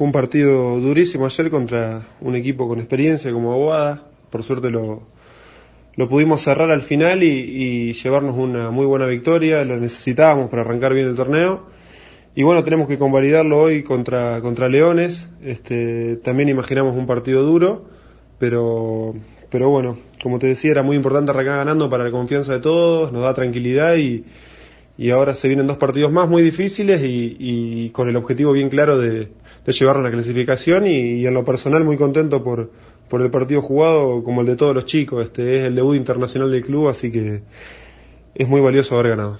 fue un partido durísimo ayer contra un equipo con experiencia como Aguada. Por suerte lo, lo pudimos cerrar al final y, llevarnos una muy buena victoria. Lo necesitábamos para arrancar bien el torneo. Y bueno, tenemos que convalidarlo hoy contra, contra Leones. Este, también imaginamos un partido duro, pero, pero bueno, como te decía, era muy importante arrancar ganando para la confianza de todos, nos da tranquilidad y, y ahora se vienen dos partidos más muy difíciles y, con el objetivo bien claro de, de a la clasificación y, y, en lo personal muy contento por, por el partido jugado como el de todos los chicos. Este es el debut internacional del club, así que es muy valioso haber ganado.